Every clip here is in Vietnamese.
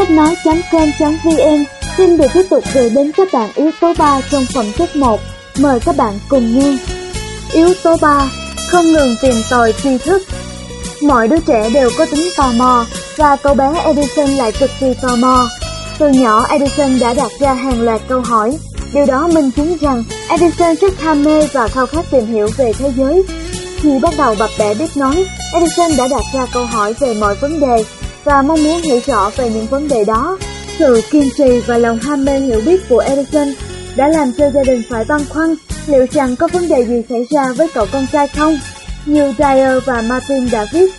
sách nói.com.vn xin được tiếp tục gửi đến các bạn yếu tố 3 trong phẩm chất 1. Mời các bạn cùng nghe. Yếu tố 3. Không ngừng tìm tòi tri thức. Mọi đứa trẻ đều có tính tò mò và cậu bé Edison lại cực kỳ tò mò. Từ nhỏ Edison đã đặt ra hàng loạt câu hỏi. Điều đó minh chứng rằng Edison rất ham mê và khao khát tìm hiểu về thế giới. Khi bắt đầu bập bẹ biết nói, Edison đã đặt ra câu hỏi về mọi vấn đề và mong muốn hiểu rõ về những vấn đề đó. Sự kiên trì và lòng ham mê hiểu biết của Edison đã làm cho gia đình phải băn khoăn liệu rằng có vấn đề gì xảy ra với cậu con trai không. Như Dyer và Martin đã viết,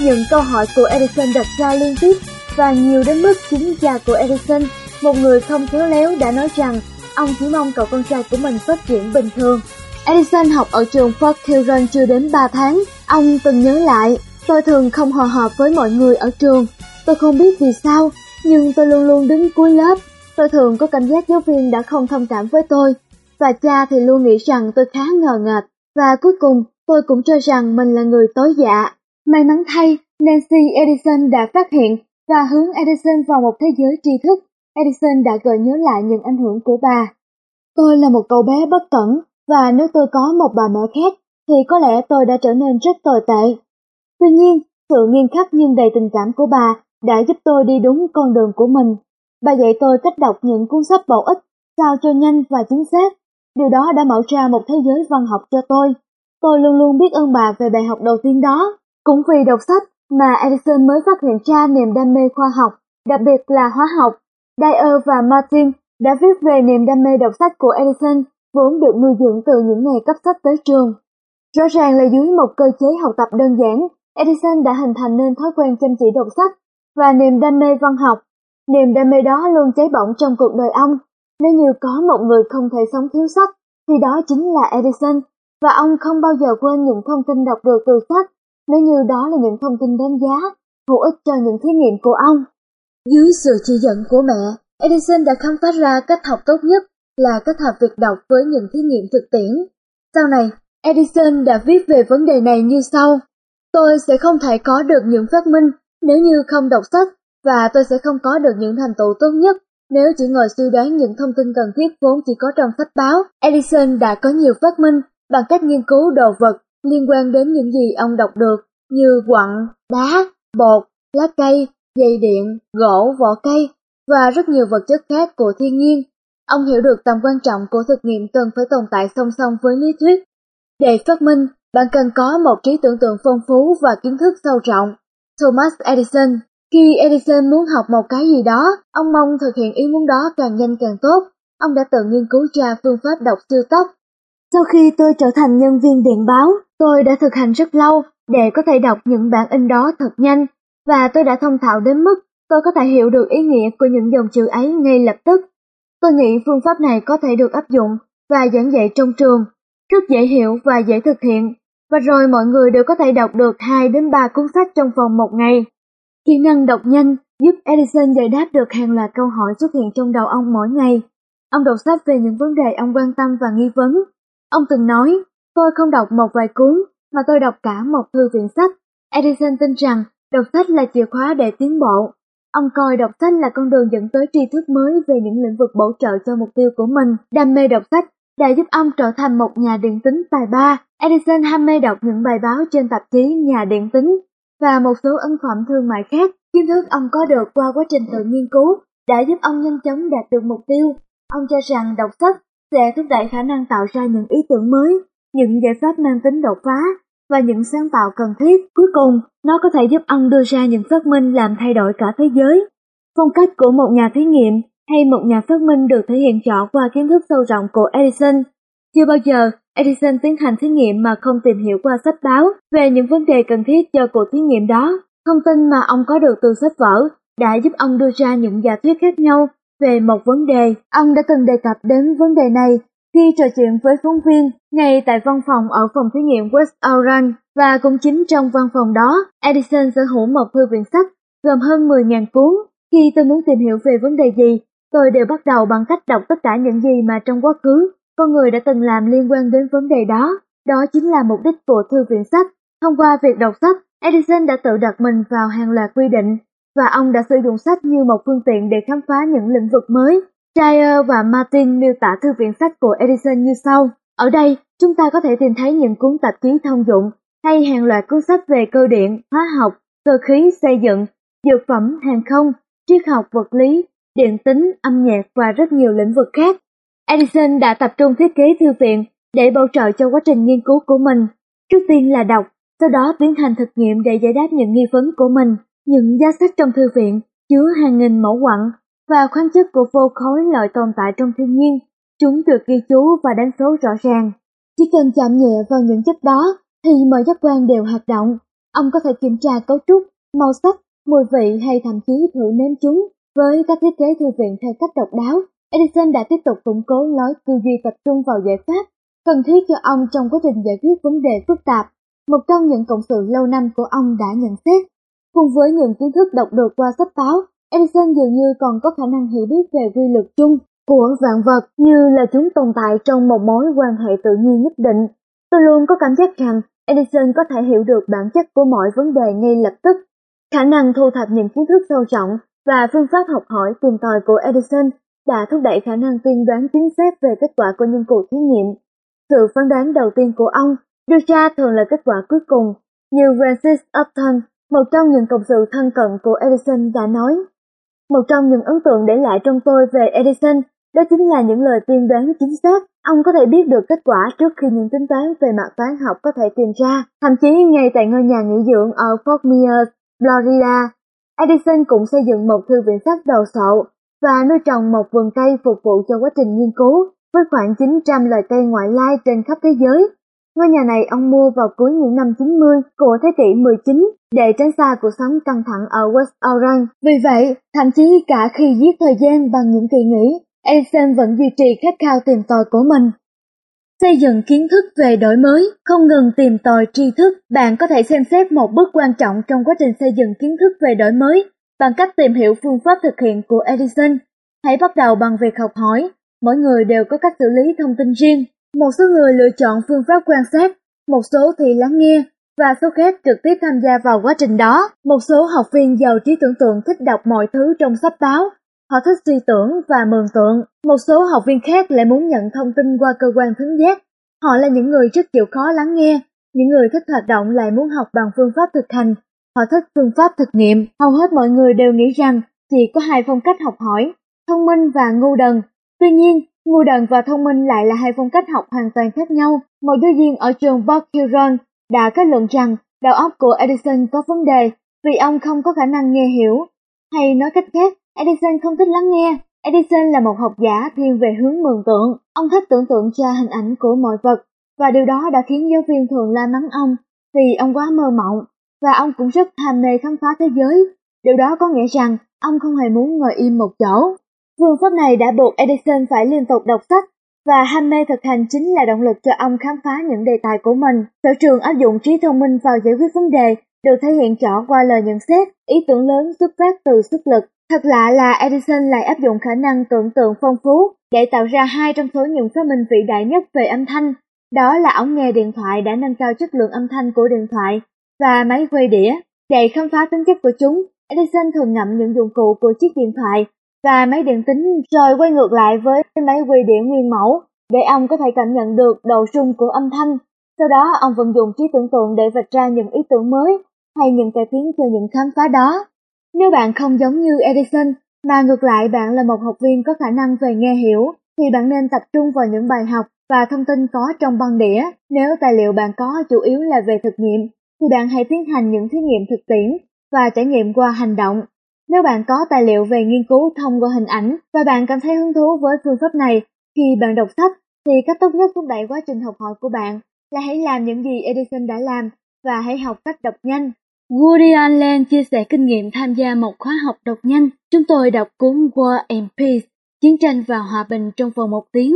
những câu hỏi của Edison đặt ra liên tiếp và nhiều đến mức chính cha của Edison, một người không khéo léo đã nói rằng ông chỉ mong cậu con trai của mình phát triển bình thường. Edison học ở trường Fort Huron chưa đến 3 tháng, ông từng nhớ lại, tôi thường không hòa hợp với mọi người ở trường. Tôi không biết vì sao, nhưng tôi luôn luôn đứng cuối lớp. Tôi thường có cảm giác giáo viên đã không thông cảm với tôi, và cha thì luôn nghĩ rằng tôi khá ngờ ngợt. Và cuối cùng, tôi cũng cho rằng mình là người tối dạ. May mắn thay, Nancy Edison đã phát hiện và hướng Edison vào một thế giới tri thức. Edison đã gợi nhớ lại những ảnh hưởng của bà. Tôi là một cậu bé bất cẩn, và nếu tôi có một bà mẹ khác, thì có lẽ tôi đã trở nên rất tồi tệ. Tuy nhiên, sự nghiêm khắc nhưng đầy tình cảm của bà đã giúp tôi đi đúng con đường của mình. Bà dạy tôi cách đọc những cuốn sách bổ ích, sao cho nhanh và chính xác. Điều đó đã mở ra một thế giới văn học cho tôi. Tôi luôn luôn biết ơn bà về bài học đầu tiên đó. Cũng vì đọc sách mà Edison mới phát hiện ra niềm đam mê khoa học, đặc biệt là hóa học. Dyer và Martin đã viết về niềm đam mê đọc sách của Edison vốn được nuôi dưỡng từ những ngày cấp sách tới trường. Rõ ràng là dưới một cơ chế học tập đơn giản, Edison đã hình thành nên thói quen chăm chỉ đọc sách và niềm đam mê văn học. Niềm đam mê đó luôn cháy bỏng trong cuộc đời ông. Nếu như có một người không thể sống thiếu sách, thì đó chính là Edison, và ông không bao giờ quên những thông tin đọc được từ sách, nếu như đó là những thông tin đáng giá, hữu ích cho những thí nghiệm của ông. Dưới sự chỉ dẫn của mẹ, Edison đã khám phá ra cách học tốt nhất là kết hợp việc đọc với những thí nghiệm thực tiễn. Sau này, Edison đã viết về vấn đề này như sau. Tôi sẽ không thể có được những phát minh nếu như không đọc sách, và tôi sẽ không có được những thành tựu tốt nhất nếu chỉ ngồi suy đoán những thông tin cần thiết vốn chỉ có trong sách báo. Edison đã có nhiều phát minh bằng cách nghiên cứu đồ vật liên quan đến những gì ông đọc được như quặng, đá, bột, lá cây, dây điện, gỗ, vỏ cây và rất nhiều vật chất khác của thiên nhiên. Ông hiểu được tầm quan trọng của thực nghiệm cần phải tồn tại song song với lý thuyết. Để phát minh, bạn cần có một trí tưởng tượng phong phú và kiến thức sâu rộng. Thomas Edison Khi Edison muốn học một cái gì đó, ông mong thực hiện ý muốn đó càng nhanh càng tốt. Ông đã tự nghiên cứu ra phương pháp đọc siêu tốc. Sau khi tôi trở thành nhân viên điện báo, tôi đã thực hành rất lâu để có thể đọc những bản in đó thật nhanh, và tôi đã thông thạo đến mức tôi có thể hiểu được ý nghĩa của những dòng chữ ấy ngay lập tức. Tôi nghĩ phương pháp này có thể được áp dụng và giảng dạy trong trường, rất dễ hiểu và dễ thực hiện, và rồi mọi người đều có thể đọc được 2 đến 3 cuốn sách trong vòng một ngày. Kỹ năng đọc nhanh giúp Edison giải đáp được hàng loạt câu hỏi xuất hiện trong đầu ông mỗi ngày. Ông đọc sách về những vấn đề ông quan tâm và nghi vấn. Ông từng nói, tôi không đọc một vài cuốn, mà tôi đọc cả một thư viện sách. Edison tin rằng đọc sách là chìa khóa để tiến bộ. Ông coi đọc sách là con đường dẫn tới tri thức mới về những lĩnh vực bổ trợ cho mục tiêu của mình. Đam mê đọc sách đã giúp ông trở thành một nhà điện tính tài ba. Edison ham mê đọc những bài báo trên tạp chí Nhà điện tính và một số ấn phẩm thương mại khác. Kiến thức ông có được qua quá trình tự nghiên cứu đã giúp ông nhanh chóng đạt được mục tiêu. Ông cho rằng đọc sách sẽ thúc đẩy khả năng tạo ra những ý tưởng mới, những giải pháp mang tính đột phá và những sáng tạo cần thiết. Cuối cùng, nó có thể giúp ông đưa ra những phát minh làm thay đổi cả thế giới. Phong cách của một nhà thí nghiệm hay một nhà phát minh được thể hiện rõ qua kiến thức sâu rộng của Edison. Chưa bao giờ Edison tiến hành thí nghiệm mà không tìm hiểu qua sách báo về những vấn đề cần thiết cho cuộc thí nghiệm đó. Thông tin mà ông có được từ sách vở đã giúp ông đưa ra những giả thuyết khác nhau về một vấn đề. Ông đã từng đề cập đến vấn đề này khi trò chuyện với phóng viên ngay tại văn phòng ở phòng thí nghiệm West Orange và cũng chính trong văn phòng đó, Edison sở hữu một thư viện sách gồm hơn 10.000 cuốn. Khi tôi muốn tìm hiểu về vấn đề gì, tôi đều bắt đầu bằng cách đọc tất cả những gì mà trong quá khứ con người đã từng làm liên quan đến vấn đề đó. Đó chính là mục đích của thư viện sách. Thông qua việc đọc sách, Edison đã tự đặt mình vào hàng loạt quy định và ông đã sử dụng sách như một phương tiện để khám phá những lĩnh vực mới. Trier và Martin miêu tả thư viện sách của Edison như sau. Ở đây, chúng ta có thể tìm thấy những cuốn tạp chí thông dụng hay hàng loạt cuốn sách về cơ điện, hóa học, cơ khí, xây dựng, dược phẩm, hàng không, triết học, vật lý, điện tính, âm nhạc và rất nhiều lĩnh vực khác. Edison đã tập trung thiết kế thư viện để bổ trợ cho quá trình nghiên cứu của mình. Trước tiên là đọc, sau đó tiến hành thực nghiệm để giải đáp những nghi vấn của mình. Những giá sách trong thư viện chứa hàng nghìn mẫu quặng và khoáng chất của vô khối loại tồn tại trong thiên nhiên. Chúng được ghi chú và đánh số rõ ràng. Chỉ cần chạm nhẹ vào những chất đó thì mọi giác quan đều hoạt động. Ông có thể kiểm tra cấu trúc, màu sắc, mùi vị hay thậm chí thử nếm chúng. Với các thiết kế thư viện theo cách độc đáo, Edison đã tiếp tục củng cố lối tư duy tập trung vào giải pháp cần thiết cho ông trong quá trình giải quyết vấn đề phức tạp. Một trong những cộng sự lâu năm của ông đã nhận xét, cùng với những kiến thức đọc được qua sách báo, Edison dường như còn có khả năng hiểu biết về quy luật chung của vạn vật như là chúng tồn tại trong một mối quan hệ tự nhiên nhất định. Tôi luôn có cảm giác rằng Edison có thể hiểu được bản chất của mọi vấn đề ngay lập tức. Khả năng thu thập những kiến thức sâu rộng và phương pháp học hỏi tìm tòi của Edison đã thúc đẩy khả năng tiên đoán chính xác về kết quả của những cuộc thí nghiệm. Sự phán đoán đầu tiên của ông đưa ra thường là kết quả cuối cùng, như Francis Upton, một trong những cộng sự thân cận của Edison đã nói. Một trong những ấn tượng để lại trong tôi về Edison đó chính là những lời tiên đoán chính xác. Ông có thể biết được kết quả trước khi những tính toán về mặt toán học có thể tìm ra. Thậm chí ngay tại ngôi nhà nghỉ dưỡng ở Fort Myers, Florida, Edison cũng xây dựng một thư viện sách đồ sộ và nuôi trồng một vườn cây phục vụ cho quá trình nghiên cứu với khoảng 900 loài cây ngoại lai trên khắp thế giới. Ngôi nhà này ông mua vào cuối những năm 90 của thế kỷ 19 để tránh xa cuộc sống căng thẳng ở West Orange. Vì vậy, thậm chí cả khi giết thời gian bằng những kỳ nghỉ, Edison vẫn duy trì khát khao tìm tòi của mình. Xây dựng kiến thức về đổi mới, không ngừng tìm tòi tri thức, bạn có thể xem xét một bước quan trọng trong quá trình xây dựng kiến thức về đổi mới bằng cách tìm hiểu phương pháp thực hiện của Edison. Hãy bắt đầu bằng việc học hỏi, mỗi người đều có cách xử lý thông tin riêng. Một số người lựa chọn phương pháp quan sát, một số thì lắng nghe, và số khác trực tiếp tham gia vào quá trình đó. Một số học viên giàu trí tưởng tượng thích đọc mọi thứ trong sách báo, họ thích suy tưởng và mường tượng. Một số học viên khác lại muốn nhận thông tin qua cơ quan thính giác. Họ là những người rất chịu khó lắng nghe, những người thích hoạt động lại muốn học bằng phương pháp thực hành. Họ thích phương pháp thực nghiệm. Hầu hết mọi người đều nghĩ rằng chỉ có hai phong cách học hỏi, thông minh và ngu đần. Tuy nhiên, ngu đần và thông minh lại là hai phong cách học hoàn toàn khác nhau. Một giáo viên ở trường Bob Huron đã kết luận rằng đầu óc của Edison có vấn đề vì ông không có khả năng nghe hiểu. Hay nói cách khác, Edison không thích lắng nghe. Edison là một học giả thiên về hướng mường tượng. Ông thích tưởng tượng ra hình ảnh của mọi vật, và điều đó đã khiến giáo viên thường la mắng ông vì ông quá mơ mộng, và ông cũng rất ham mê khám phá thế giới. Điều đó có nghĩa rằng ông không hề muốn ngồi im một chỗ. Phương pháp này đã buộc Edison phải liên tục đọc sách, và ham mê thực hành chính là động lực cho ông khám phá những đề tài của mình. Sở trường áp dụng trí thông minh vào giải quyết vấn đề được thể hiện rõ qua lời nhận xét, ý tưởng lớn xuất phát từ sức lực. Thật lạ là Edison lại áp dụng khả năng tưởng tượng phong phú để tạo ra hai trong số những phát minh vĩ đại nhất về âm thanh. Đó là ống nghe điện thoại đã nâng cao chất lượng âm thanh của điện thoại và máy quay đĩa. Để khám phá tính chất của chúng, Edison thường ngậm những dụng cụ của chiếc điện thoại và máy điện tính rồi quay ngược lại với máy quay đĩa nguyên mẫu để ông có thể cảm nhận được độ rung của âm thanh. Sau đó ông vận dụng trí tưởng tượng để vạch ra những ý tưởng mới hay những cải tiến cho những khám phá đó. Nếu bạn không giống như Edison, mà ngược lại bạn là một học viên có khả năng về nghe hiểu, thì bạn nên tập trung vào những bài học và thông tin có trong băng đĩa. Nếu tài liệu bạn có chủ yếu là về thực nghiệm, thì bạn hãy tiến hành những thí nghiệm thực tiễn và trải nghiệm qua hành động. Nếu bạn có tài liệu về nghiên cứu thông qua hình ảnh và bạn cảm thấy hứng thú với phương pháp này khi bạn đọc sách, thì cách tốt nhất thúc đẩy quá trình học hỏi của bạn là hãy làm những gì Edison đã làm và hãy học cách đọc nhanh. Woody Allen chia sẻ kinh nghiệm tham gia một khóa học đọc nhanh. Chúng tôi đọc cuốn War and Peace, Chiến tranh và Hòa bình trong vòng một tiếng.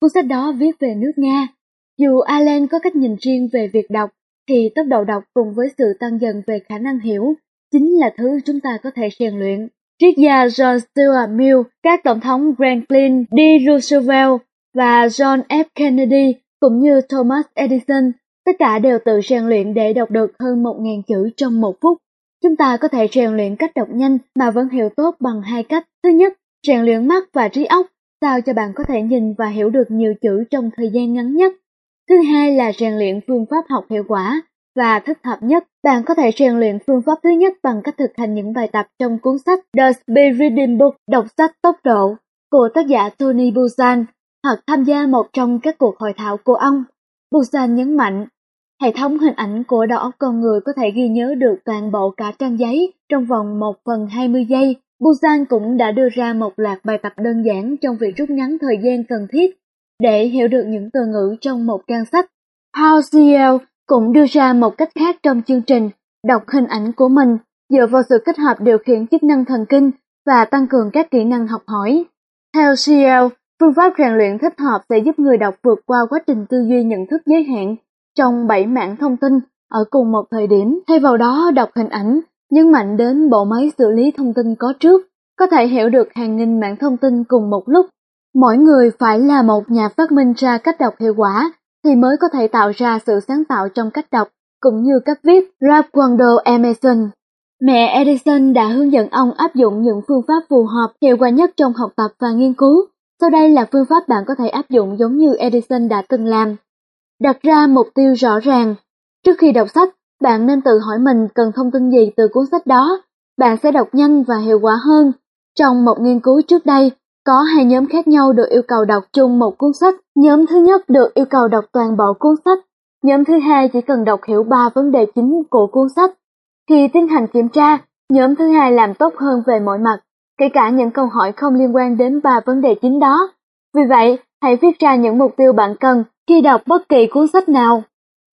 Cuốn sách đó viết về nước Nga. Dù Allen có cách nhìn riêng về việc đọc, thì tốc độ đọc cùng với sự tăng dần về khả năng hiểu chính là thứ chúng ta có thể rèn luyện. Triết gia John Stuart Mill, các tổng thống Franklin D. Roosevelt và John F. Kennedy cũng như Thomas Edison Tất cả đều tự rèn luyện để đọc được hơn 1.000 chữ trong một phút. chúng ta có thể rèn luyện cách đọc nhanh mà vẫn hiểu tốt bằng hai cách. Thứ nhất, rèn luyện mắt và trí óc, sao cho bạn có thể nhìn và hiểu được nhiều chữ trong thời gian ngắn nhất. Thứ hai là rèn luyện phương pháp học hiệu quả và thích hợp nhất. Bạn có thể rèn luyện phương pháp thứ nhất bằng cách thực hành những bài tập trong cuốn sách The Speed Reading Book, đọc sách tốc độ của tác giả Tony Buzan hoặc tham gia một trong các cuộc hội thảo của ông. Buzan nhấn mạnh, hệ thống hình ảnh của đầu óc con người có thể ghi nhớ được toàn bộ cả trang giấy trong vòng 1 phần 20 giây. Buzan cũng đã đưa ra một loạt bài tập đơn giản trong việc rút ngắn thời gian cần thiết để hiểu được những từ ngữ trong một trang sách. How cũng đưa ra một cách khác trong chương trình đọc hình ảnh của mình dựa vào sự kết hợp điều khiển chức năng thần kinh và tăng cường các kỹ năng học hỏi. Theo CL, phương pháp rèn luyện thích hợp sẽ giúp người đọc vượt qua quá trình tư duy nhận thức giới hạn trong 7 mảng thông tin ở cùng một thời điểm, thay vào đó đọc hình ảnh, nhấn mạnh đến bộ máy xử lý thông tin có trước, có thể hiểu được hàng nghìn mảng thông tin cùng một lúc. Mỗi người phải là một nhà phát minh ra cách đọc hiệu quả thì mới có thể tạo ra sự sáng tạo trong cách đọc cũng như cách viết. Ralph Waldo Emerson Mẹ Edison đã hướng dẫn ông áp dụng những phương pháp phù hợp, hiệu quả nhất trong học tập và nghiên cứu. Sau đây là phương pháp bạn có thể áp dụng giống như Edison đã từng làm. Đặt ra mục tiêu rõ ràng. Trước khi đọc sách, bạn nên tự hỏi mình cần thông tin gì từ cuốn sách đó. Bạn sẽ đọc nhanh và hiệu quả hơn. Trong một nghiên cứu trước đây, có hai nhóm khác nhau được yêu cầu đọc chung một cuốn sách. Nhóm thứ nhất được yêu cầu đọc toàn bộ cuốn sách. Nhóm thứ hai chỉ cần đọc hiểu ba vấn đề chính của cuốn sách. Khi tiến hành kiểm tra, nhóm thứ hai làm tốt hơn về mọi mặt, kể cả những câu hỏi không liên quan đến ba vấn đề chính đó. Vì vậy, hãy viết ra những mục tiêu bạn cần khi đọc bất kỳ cuốn sách nào.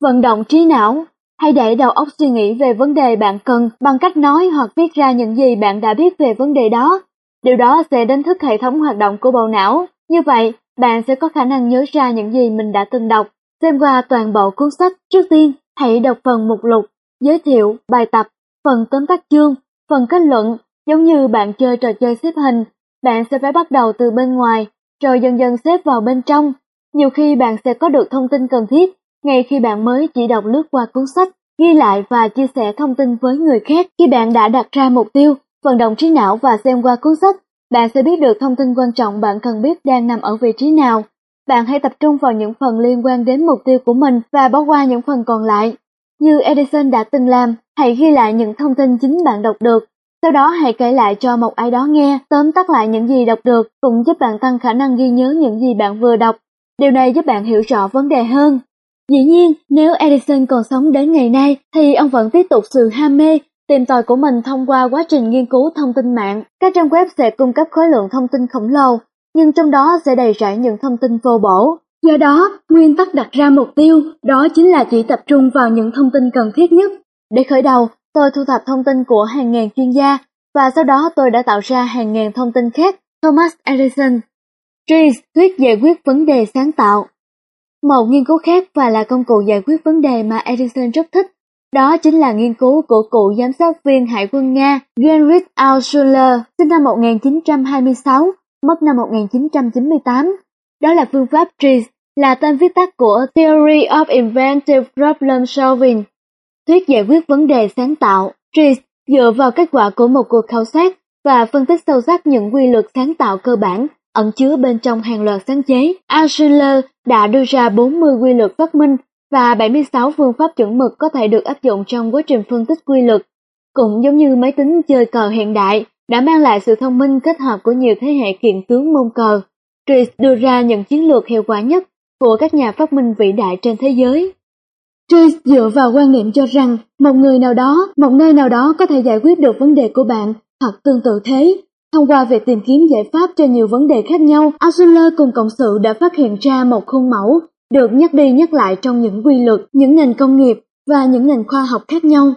Vận động trí não, hãy để đầu óc suy nghĩ về vấn đề bạn cần bằng cách nói hoặc viết ra những gì bạn đã biết về vấn đề đó. Điều đó sẽ đánh thức hệ thống hoạt động của bộ não. Như vậy, bạn sẽ có khả năng nhớ ra những gì mình đã từng đọc. Xem qua toàn bộ cuốn sách, trước tiên, hãy đọc phần mục lục, giới thiệu, bài tập, phần tóm tắt chương, phần kết luận, giống như bạn chơi trò chơi xếp hình, bạn sẽ phải bắt đầu từ bên ngoài, rồi dần dần xếp vào bên trong. Nhiều khi bạn sẽ có được thông tin cần thiết, ngay khi bạn mới chỉ đọc lướt qua cuốn sách, ghi lại và chia sẻ thông tin với người khác. Khi bạn đã đặt ra mục tiêu, vận động trí não và xem qua cuốn sách, bạn sẽ biết được thông tin quan trọng bạn cần biết đang nằm ở vị trí nào. Bạn hãy tập trung vào những phần liên quan đến mục tiêu của mình và bỏ qua những phần còn lại. Như Edison đã từng làm, hãy ghi lại những thông tin chính bạn đọc được. Sau đó hãy kể lại cho một ai đó nghe, tóm tắt lại những gì đọc được, cũng giúp bạn tăng khả năng ghi nhớ những gì bạn vừa đọc. Điều này giúp bạn hiểu rõ vấn đề hơn. Dĩ nhiên, nếu Edison còn sống đến ngày nay, thì ông vẫn tiếp tục sự ham mê, tìm tòi của mình thông qua quá trình nghiên cứu thông tin mạng. Các trang web sẽ cung cấp khối lượng thông tin khổng lồ, nhưng trong đó sẽ đầy rẫy những thông tin vô bổ. Do đó, nguyên tắc đặt ra mục tiêu đó chính là chỉ tập trung vào những thông tin cần thiết nhất. Để khởi đầu, tôi thu thập thông tin của hàng ngàn chuyên gia và sau đó tôi đã tạo ra hàng ngàn thông tin khác. Thomas Edison Trees thuyết giải quyết vấn đề sáng tạo Một nghiên cứu khác và là công cụ giải quyết vấn đề mà Edison rất thích, đó chính là nghiên cứu của cựu giám sát viên Hải quân Nga Genrich Altschuler, sinh năm 1926, mất năm 1998. Đó là phương pháp Trees là tên viết tắt của Theory of Inventive Problem Solving, thuyết giải quyết vấn đề sáng tạo. Trees dựa vào kết quả của một cuộc khảo sát và phân tích sâu sắc những quy luật sáng tạo cơ bản ẩn chứa bên trong hàng loạt sáng chế. Altschuler đã đưa ra 40 quy luật phát minh và 76 phương pháp chuẩn mực có thể được áp dụng trong quá trình phân tích quy luật. Cũng giống như máy tính chơi cờ hiện đại đã mang lại sự thông minh kết hợp của nhiều thế hệ kiện tướng môn cờ. Trish đưa ra những chiến lược hiệu quả nhất của các nhà phát minh vĩ đại trên thế giới. Trish dựa vào quan niệm cho rằng một người nào đó, một nơi nào đó có thể giải quyết được vấn đề của bạn, hoặc tương tự thế. Thông qua việc tìm kiếm giải pháp cho nhiều vấn đề khác nhau, Altshuler cùng cộng sự đã phát hiện ra một khuôn mẫu được nhắc đi nhắc lại trong những quy luật, những ngành công nghiệp và những ngành khoa học khác nhau.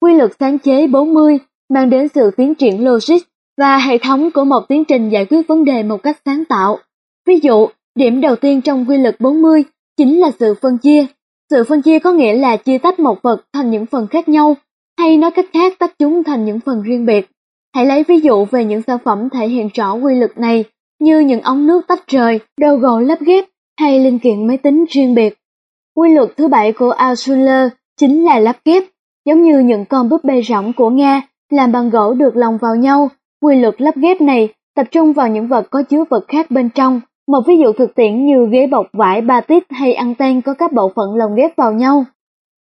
Quy luật sáng chế 40 mang đến sự tiến triển logic và hệ thống của một tiến trình giải quyết vấn đề một cách sáng tạo. Ví dụ, điểm đầu tiên trong quy luật 40 chính là sự phân chia. Sự phân chia có nghĩa là chia tách một vật thành những phần khác nhau, hay nói cách khác tách chúng thành những phần riêng biệt. Hãy lấy ví dụ về những sản phẩm thể hiện rõ quy luật này, như những ống nước tách rời, đầu gỗ lắp ghép hay linh kiện máy tính riêng biệt. Quy luật thứ bảy của Altshuler chính là lắp ghép. giống như những con búp bê rỗng của Nga làm bằng gỗ được lồng vào nhau. Quy luật lắp ghép này tập trung vào những vật có chứa vật khác bên trong. Một ví dụ thực tiễn như ghế bọc vải batit hay anten có các bộ phận lồng ghép vào nhau.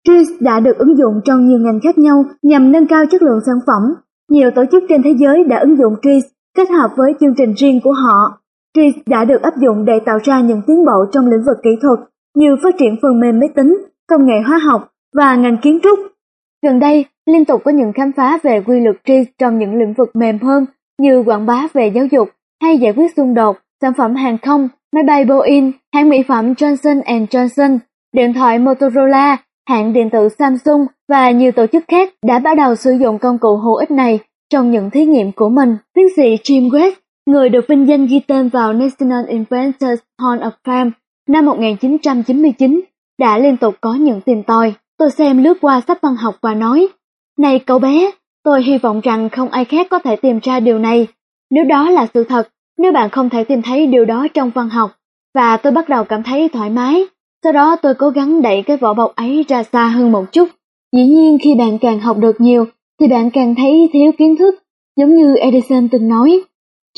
TRIS đã được ứng dụng trong nhiều ngành khác nhau nhằm nâng cao chất lượng sản phẩm. Nhiều tổ chức trên thế giới đã ứng dụng TRIS kết hợp với chương trình riêng của họ. TRIS đã được áp dụng để tạo ra những tiến bộ trong lĩnh vực kỹ thuật như phát triển phần mềm máy tính, công nghệ hóa học và ngành kiến trúc. Gần đây, liên tục có những khám phá về quy luật TRIS trong những lĩnh vực mềm hơn như quảng bá về giáo dục hay giải quyết xung đột, sản phẩm hàng không, máy bay Boeing, hãng mỹ phẩm Johnson Johnson, điện thoại Motorola, hãng điện tử Samsung và nhiều tổ chức khác đã bắt đầu sử dụng công cụ hữu ích này trong những thí nghiệm của mình. Tiến sĩ Jim West, người được vinh danh ghi tên vào National Inventors Hall of Fame năm 1999, đã liên tục có những tìm tòi. Tôi xem lướt qua sách văn học và nói, Này cậu bé, tôi hy vọng rằng không ai khác có thể tìm ra điều này. Nếu đó là sự thật, nếu bạn không thể tìm thấy điều đó trong văn học, và tôi bắt đầu cảm thấy thoải mái, sau đó tôi cố gắng đẩy cái vỏ bọc ấy ra xa hơn một chút. Dĩ nhiên khi bạn càng học được nhiều, thì bạn càng thấy thiếu kiến thức, giống như Edison từng nói.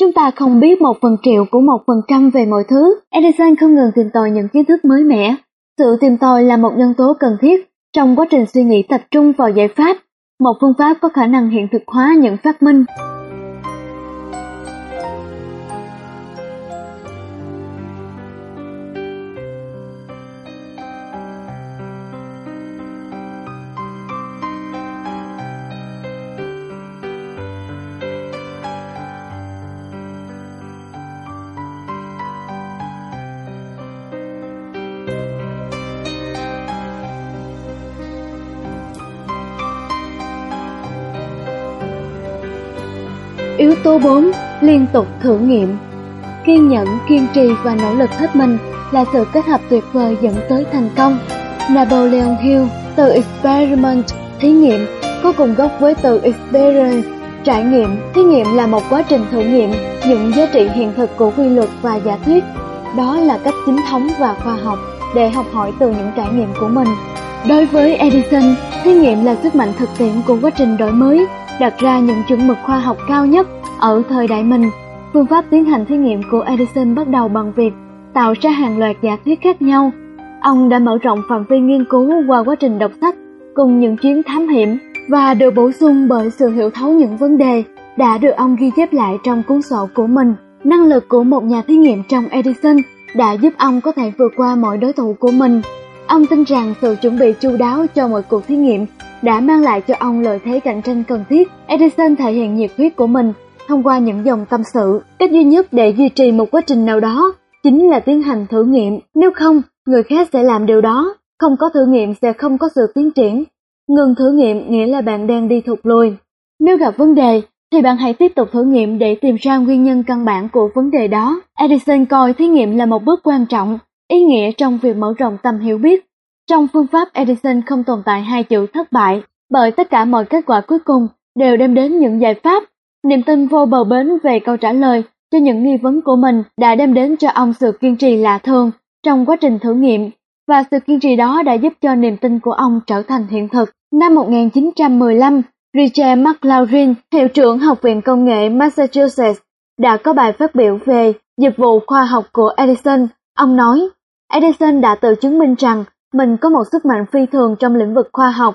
Chúng ta không biết một phần triệu của một phần trăm về mọi thứ. Edison không ngừng tìm tòi những kiến thức mới mẻ. Sự tìm tòi là một nhân tố cần thiết trong quá trình suy nghĩ tập trung vào giải pháp, một phương pháp có khả năng hiện thực hóa những phát minh. Tô tố 4. Liên tục thử nghiệm Kiên nhẫn, kiên trì và nỗ lực hết mình là sự kết hợp tuyệt vời dẫn tới thành công. Napoleon Hill từ experiment, thí nghiệm, có cùng gốc với từ experience, trải nghiệm. Thí nghiệm là một quá trình thử nghiệm những giá trị hiện thực của quy luật và giả thuyết. Đó là cách chính thống và khoa học để học hỏi từ những trải nghiệm của mình. Đối với Edison, thí nghiệm là sức mạnh thực tiễn của quá trình đổi mới đặt ra những chuẩn mực khoa học cao nhất ở thời đại mình. Phương pháp tiến hành thí nghiệm của Edison bắt đầu bằng việc tạo ra hàng loạt giả thuyết khác nhau. Ông đã mở rộng phạm vi nghiên cứu qua quá trình đọc sách, cùng những chuyến thám hiểm, và được bổ sung bởi sự hiểu thấu những vấn đề đã được ông ghi chép lại trong cuốn sổ của mình. Năng lực của một nhà thí nghiệm trong Edison đã giúp ông có thể vượt qua mọi đối thủ của mình. Ông tin rằng sự chuẩn bị chu đáo cho mọi cuộc thí nghiệm đã mang lại cho ông lợi thế cạnh tranh cần thiết. Edison thể hiện nhiệt huyết của mình thông qua những dòng tâm sự. Cách duy nhất để duy trì một quá trình nào đó chính là tiến hành thử nghiệm. Nếu không, người khác sẽ làm điều đó. Không có thử nghiệm sẽ không có sự tiến triển. Ngừng thử nghiệm nghĩa là bạn đang đi thụt lùi. Nếu gặp vấn đề, thì bạn hãy tiếp tục thử nghiệm để tìm ra nguyên nhân căn bản của vấn đề đó. Edison coi thí nghiệm là một bước quan trọng, ý nghĩa trong việc mở rộng tầm hiểu biết trong phương pháp Edison không tồn tại hai chữ thất bại, bởi tất cả mọi kết quả cuối cùng đều đem đến những giải pháp. Niềm tin vô bờ bến về câu trả lời cho những nghi vấn của mình đã đem đến cho ông sự kiên trì lạ thường trong quá trình thử nghiệm, và sự kiên trì đó đã giúp cho niềm tin của ông trở thành hiện thực. Năm 1915, Richard McLaurin, hiệu trưởng Học viện Công nghệ Massachusetts, đã có bài phát biểu về dịch vụ khoa học của Edison. Ông nói, Edison đã tự chứng minh rằng mình có một sức mạnh phi thường trong lĩnh vực khoa học.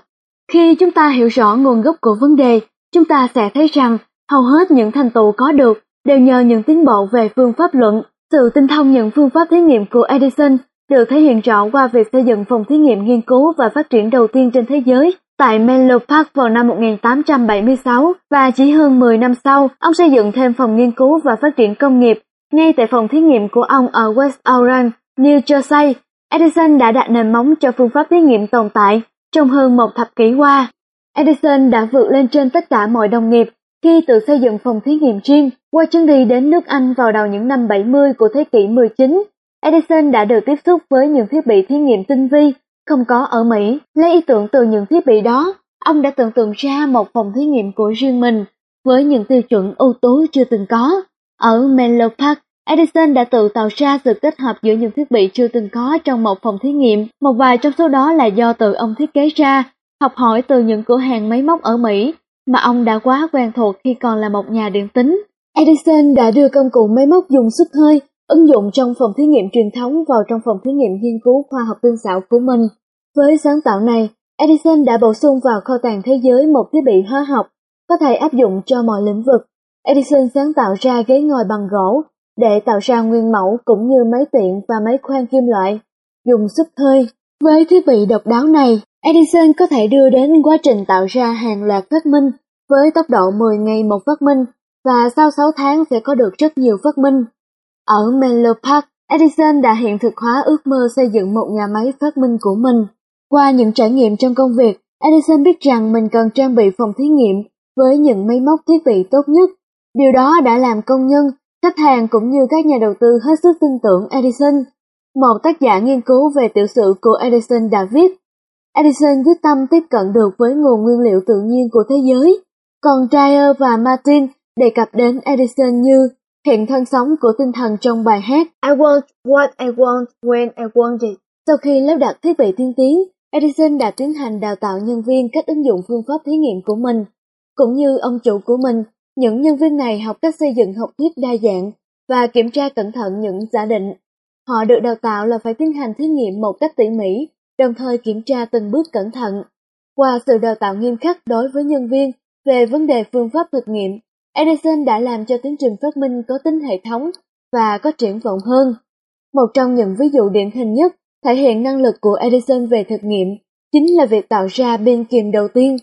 Khi chúng ta hiểu rõ nguồn gốc của vấn đề, chúng ta sẽ thấy rằng hầu hết những thành tựu có được đều nhờ những tiến bộ về phương pháp luận. Sự tinh thông những phương pháp thí nghiệm của Edison được thể hiện rõ qua việc xây dựng phòng thí nghiệm nghiên cứu và phát triển đầu tiên trên thế giới tại Menlo Park vào năm 1876 và chỉ hơn 10 năm sau, ông xây dựng thêm phòng nghiên cứu và phát triển công nghiệp ngay tại phòng thí nghiệm của ông ở West Orange, New Jersey Edison đã đặt nền móng cho phương pháp thí nghiệm tồn tại trong hơn một thập kỷ qua. Edison đã vượt lên trên tất cả mọi đồng nghiệp khi tự xây dựng phòng thí nghiệm riêng. Qua chuyến đi đến nước Anh vào đầu những năm 70 của thế kỷ 19, Edison đã được tiếp xúc với những thiết bị thí nghiệm tinh vi không có ở Mỹ. Lấy ý tưởng từ những thiết bị đó, ông đã tưởng tượng ra một phòng thí nghiệm của riêng mình với những tiêu chuẩn ưu tú chưa từng có. Ở Menlo Park, Edison đã tự tạo ra sự kết hợp giữa những thiết bị chưa từng có trong một phòng thí nghiệm, một vài trong số đó là do tự ông thiết kế ra, học hỏi từ những cửa hàng máy móc ở Mỹ mà ông đã quá quen thuộc khi còn là một nhà điện tính. Edison đã đưa công cụ máy móc dùng sức hơi, ứng dụng trong phòng thí nghiệm truyền thống vào trong phòng thí nghiệm nghiên cứu khoa học tinh xảo của mình. Với sáng tạo này, Edison đã bổ sung vào kho tàng thế giới một thiết bị hóa học có thể áp dụng cho mọi lĩnh vực. Edison sáng tạo ra ghế ngồi bằng gỗ để tạo ra nguyên mẫu cũng như máy tiện và máy khoan kim loại, dùng sức hơi. Với thiết bị độc đáo này, Edison có thể đưa đến quá trình tạo ra hàng loạt phát minh với tốc độ 10 ngày một phát minh và sau 6 tháng sẽ có được rất nhiều phát minh. Ở Menlo Park, Edison đã hiện thực hóa ước mơ xây dựng một nhà máy phát minh của mình. Qua những trải nghiệm trong công việc, Edison biết rằng mình cần trang bị phòng thí nghiệm với những máy móc thiết bị tốt nhất. Điều đó đã làm công nhân, khách hàng cũng như các nhà đầu tư hết sức tin tưởng Edison. Một tác giả nghiên cứu về tiểu sử của Edison đã viết, Edison quyết tâm tiếp cận được với nguồn nguyên liệu tự nhiên của thế giới, còn Dreyer và Martin đề cập đến Edison như hiện thân sống của tinh thần trong bài hát I want what I want when I want it. Sau khi lắp đặt thiết bị tiên tiến, Edison đã tiến hành đào tạo nhân viên cách ứng dụng phương pháp thí nghiệm của mình. Cũng như ông chủ của mình, những nhân viên này học cách xây dựng học thuyết đa dạng và kiểm tra cẩn thận những giả định. Họ được đào tạo là phải tiến hành thí nghiệm một cách tỉ mỉ, đồng thời kiểm tra từng bước cẩn thận. Qua sự đào tạo nghiêm khắc đối với nhân viên về vấn đề phương pháp thực nghiệm, Edison đã làm cho tiến trình phát minh có tính hệ thống và có triển vọng hơn. Một trong những ví dụ điển hình nhất thể hiện năng lực của Edison về thực nghiệm chính là việc tạo ra pin kiềm đầu tiên.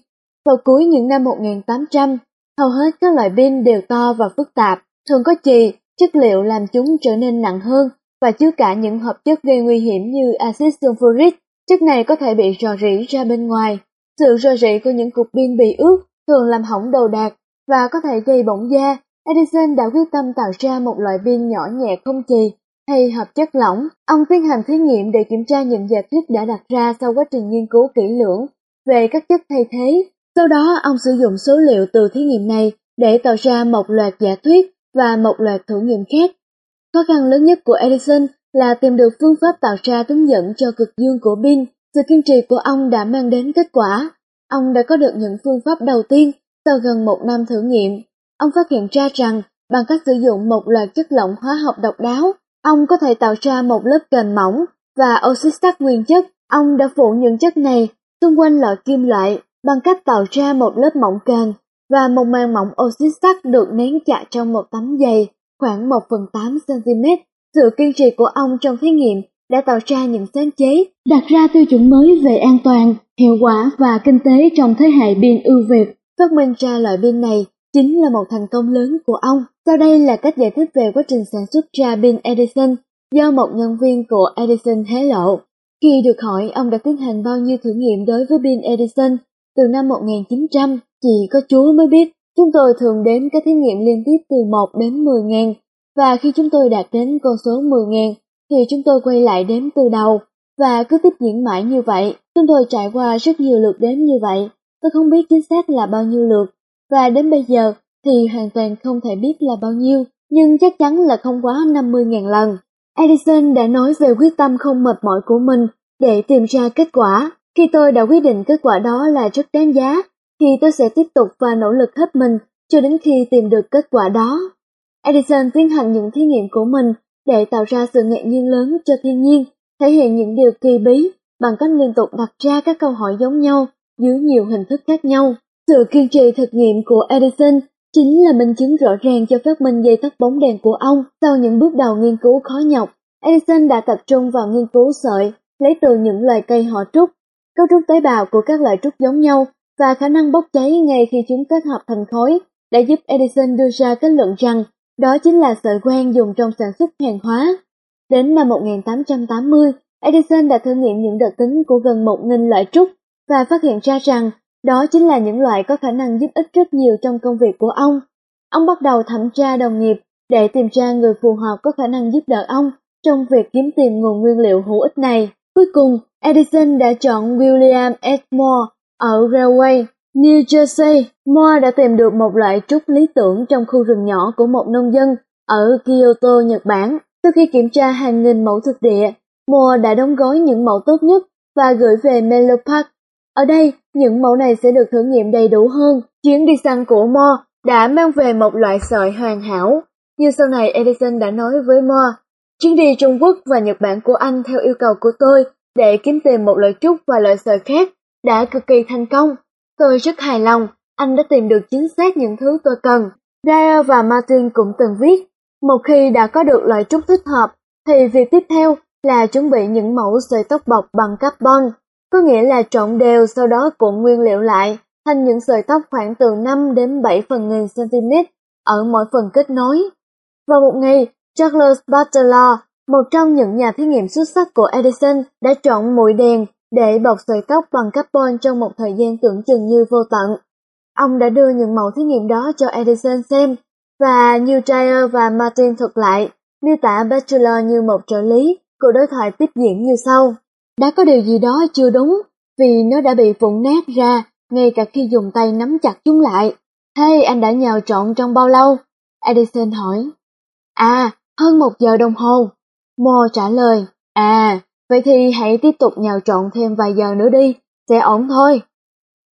Vào cuối những năm 1800, hầu hết các loại pin đều to và phức tạp, thường có chì, chất liệu làm chúng trở nên nặng hơn và chứa cả những hợp chất gây nguy hiểm như axit sulfuric. Chất này có thể bị rò rỉ ra bên ngoài. Sự rò rỉ của những cục pin bị ướt thường làm hỏng đầu đạc và có thể gây bỏng da. Edison đã quyết tâm tạo ra một loại pin nhỏ nhẹ không chì hay hợp chất lỏng. Ông tiến hành thí nghiệm để kiểm tra những giả thuyết đã đặt ra sau quá trình nghiên cứu kỹ lưỡng về các chất thay thế. Sau đó, ông sử dụng số liệu từ thí nghiệm này để tạo ra một loạt giả thuyết và một loạt thử nghiệm khác. Khó khăn lớn nhất của Edison là tìm được phương pháp tạo ra tính dẫn cho cực dương của pin. Sự kiên trì của ông đã mang đến kết quả. Ông đã có được những phương pháp đầu tiên sau gần một năm thử nghiệm. Ông phát hiện ra rằng bằng cách sử dụng một loạt chất lỏng hóa học độc đáo, Ông có thể tạo ra một lớp kềm mỏng và oxit sắt nguyên chất. Ông đã phủ những chất này xung quanh loại kim loại bằng cách tạo ra một lớp mỏng càng và một màng mỏng oxit sắt được nén chặt trong một tấm dày khoảng 1 phần 8 cm. Sự kiên trì của ông trong thí nghiệm đã tạo ra những sáng chế, đặt ra tiêu chuẩn mới về an toàn, hiệu quả và kinh tế trong thế hệ pin ưu việt. Phát minh ra loại pin này chính là một thành công lớn của ông. Sau đây là cách giải thích về quá trình sản xuất ra pin Edison do một nhân viên của Edison hé lộ. Khi được hỏi ông đã tiến hành bao nhiêu thử nghiệm đối với pin Edison từ năm 1900, chỉ có Chúa mới biết. Chúng tôi thường đếm các thí nghiệm liên tiếp từ 1 đến 10 ngàn, và khi chúng tôi đạt đến con số 10.000 thì chúng tôi quay lại đếm từ đầu, và cứ tiếp diễn mãi như vậy. Chúng tôi trải qua rất nhiều lượt đếm như vậy, tôi không biết chính xác là bao nhiêu lượt, và đến bây giờ thì hoàn toàn không thể biết là bao nhiêu, nhưng chắc chắn là không quá 50.000 lần. Edison đã nói về quyết tâm không mệt mỏi của mình để tìm ra kết quả. Khi tôi đã quyết định kết quả đó là rất đáng giá, thì tôi sẽ tiếp tục và nỗ lực hết mình cho đến khi tìm được kết quả đó. Edison tiến hành những thí nghiệm của mình để tạo ra sự ngạc nhiên lớn cho thiên nhiên, thể hiện những điều kỳ bí bằng cách liên tục đặt ra các câu hỏi giống nhau dưới nhiều hình thức khác nhau. Sự kiên trì thực nghiệm của Edison chính là minh chứng rõ ràng cho phát minh dây tóc bóng đèn của ông. Sau những bước đầu nghiên cứu khó nhọc, Edison đã tập trung vào nghiên cứu sợi, lấy từ những loài cây họ trúc, cấu trúc tế bào của các loại trúc giống nhau và khả năng bốc cháy ngay khi chúng kết hợp thành khối đã giúp Edison đưa ra kết luận rằng đó chính là sợi quen dùng trong sản xuất hàng hóa. Đến năm 1880, Edison đã thử nghiệm những đặc tính của gần 1.000 loại trúc và phát hiện ra rằng đó chính là những loại có khả năng giúp ích rất nhiều trong công việc của ông. Ông bắt đầu thẩm tra đồng nghiệp để tìm ra người phù hợp có khả năng giúp đỡ ông trong việc kiếm tìm nguồn nguyên liệu hữu ích này. Cuối cùng, Edison đã chọn William S. Moore ở Railway, New Jersey. Moore đã tìm được một loại trúc lý tưởng trong khu rừng nhỏ của một nông dân ở Kyoto, Nhật Bản. Sau khi kiểm tra hàng nghìn mẫu thực địa, Moore đã đóng gói những mẫu tốt nhất và gửi về Menlo Park Ở đây, những mẫu này sẽ được thử nghiệm đầy đủ hơn. Chuyến đi săn của Moa đã mang về một loại sợi hoàn hảo. Như sau này Edison đã nói với Moa, chuyến đi Trung Quốc và Nhật Bản của anh theo yêu cầu của tôi để kiếm tìm một loại trúc và loại sợi khác đã cực kỳ thành công. Tôi rất hài lòng, anh đã tìm được chính xác những thứ tôi cần. Dyer và Martin cũng từng viết, một khi đã có được loại trúc thích hợp, thì việc tiếp theo là chuẩn bị những mẫu sợi tóc bọc bằng carbon, có nghĩa là trộn đều sau đó cuộn nguyên liệu lại thành những sợi tóc khoảng từ 5 đến 7 phần nghìn cm ở mỗi phần kết nối. Vào một ngày, Charles Butler, một trong những nhà thí nghiệm xuất sắc của Edison, đã trộn mũi đèn để bọc sợi tóc bằng carbon trong một thời gian tưởng chừng như vô tận. Ông đã đưa những mẫu thí nghiệm đó cho Edison xem, và như Dreyer và Martin thuật lại, miêu tả Bachelor như một trợ lý, cuộc đối thoại tiếp diễn như sau. Đã có điều gì đó chưa đúng, vì nó đã bị vụn nát ra, ngay cả khi dùng tay nắm chặt chúng lại. Hey, anh đã nhào trộn trong bao lâu? Edison hỏi. À, hơn một giờ đồng hồ. Mo trả lời. À, vậy thì hãy tiếp tục nhào trộn thêm vài giờ nữa đi, sẽ ổn thôi.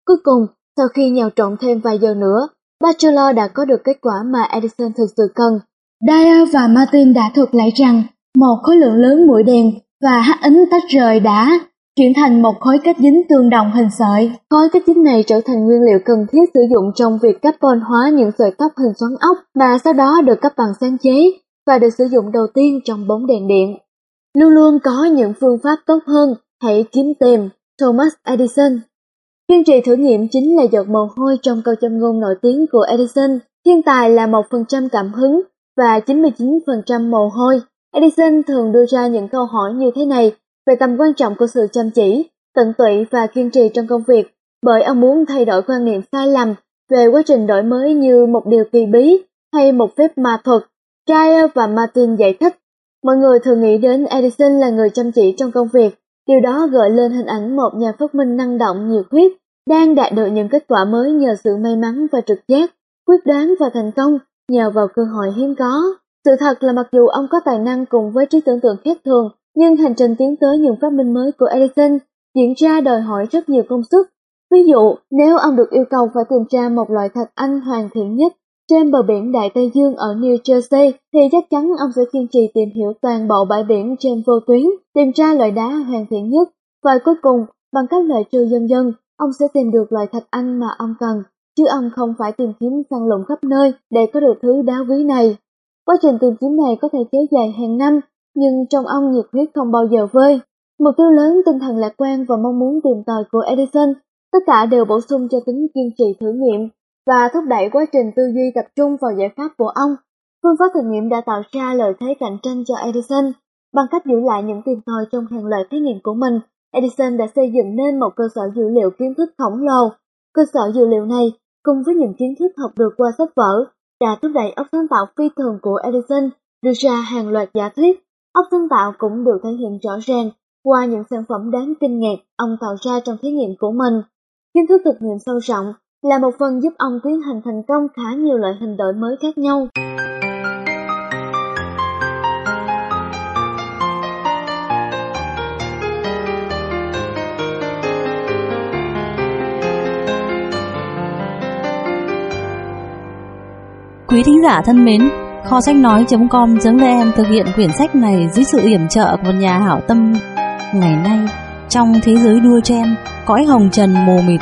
Cuối cùng, sau khi nhào trộn thêm vài giờ nữa, Bachelor đã có được kết quả mà Edison thực sự cần. Dyer và Martin đã thuật lại rằng một khối lượng lớn mũi đèn và hắc ấn tách rời đã chuyển thành một khối kết dính tương đồng hình sợi. Khối kết dính này trở thành nguyên liệu cần thiết sử dụng trong việc carbon hóa những sợi tóc hình xoắn ốc mà sau đó được cấp bằng sáng chế và được sử dụng đầu tiên trong bóng đèn điện. Luôn luôn có những phương pháp tốt hơn, hãy kiếm tìm Thomas Edison. Kiên trì thử nghiệm chính là giọt mồ hôi trong câu châm ngôn nổi tiếng của Edison. Thiên tài là 1% cảm hứng và 99% mồ hôi. Edison thường đưa ra những câu hỏi như thế này về tầm quan trọng của sự chăm chỉ, tận tụy và kiên trì trong công việc, bởi ông muốn thay đổi quan niệm sai lầm về quá trình đổi mới như một điều kỳ bí hay một phép ma thuật. Trier và Martin giải thích, mọi người thường nghĩ đến Edison là người chăm chỉ trong công việc, điều đó gợi lên hình ảnh một nhà phát minh năng động nhiệt huyết, đang đạt được những kết quả mới nhờ sự may mắn và trực giác, quyết đoán và thành công nhờ vào cơ hội hiếm có. Sự thật là mặc dù ông có tài năng cùng với trí tưởng tượng khác thường, nhưng hành trình tiến tới những phát minh mới của Edison diễn ra đòi hỏi rất nhiều công sức. Ví dụ, nếu ông được yêu cầu phải tìm ra một loại thạch anh hoàn thiện nhất trên bờ biển Đại Tây Dương ở New Jersey, thì chắc chắn ông sẽ kiên trì tìm hiểu toàn bộ bãi biển trên vô tuyến, tìm ra loại đá hoàn thiện nhất, và cuối cùng, bằng cách loại trừ dần dần, ông sẽ tìm được loại thạch anh mà ông cần, chứ ông không phải tìm kiếm săn lùng khắp nơi để có được thứ đá quý này. Quá trình tìm kiếm này có thể kéo dài hàng năm, nhưng trong ông nhiệt huyết không bao giờ vơi. Mục tiêu lớn, tinh thần lạc quan và mong muốn tìm tòi của Edison, tất cả đều bổ sung cho tính kiên trì thử nghiệm và thúc đẩy quá trình tư duy tập trung vào giải pháp của ông. Phương pháp thử nghiệm đã tạo ra lợi thế cạnh tranh cho Edison. Bằng cách giữ lại những tìm tòi trong hàng loạt thí nghiệm của mình, Edison đã xây dựng nên một cơ sở dữ liệu kiến thức khổng lồ. Cơ sở dữ liệu này, cùng với những kiến thức học được qua sách vở, đã thúc đẩy óc sáng tạo phi thường của Edison đưa ra hàng loạt giả thuyết. Óc sáng tạo cũng được thể hiện rõ ràng qua những sản phẩm đáng kinh ngạc ông tạo ra trong thí nghiệm của mình. Kiến thức thực nghiệm sâu rộng là một phần giúp ông tiến hành thành công khá nhiều loại hình đổi mới khác nhau. Quý thính giả thân mến, kho sách nói.com.vn thực hiện quyển sách này dưới sự yểm trợ của một nhà hảo tâm. Ngày nay, trong thế giới đua chen, cõi hồng trần mồ mịt,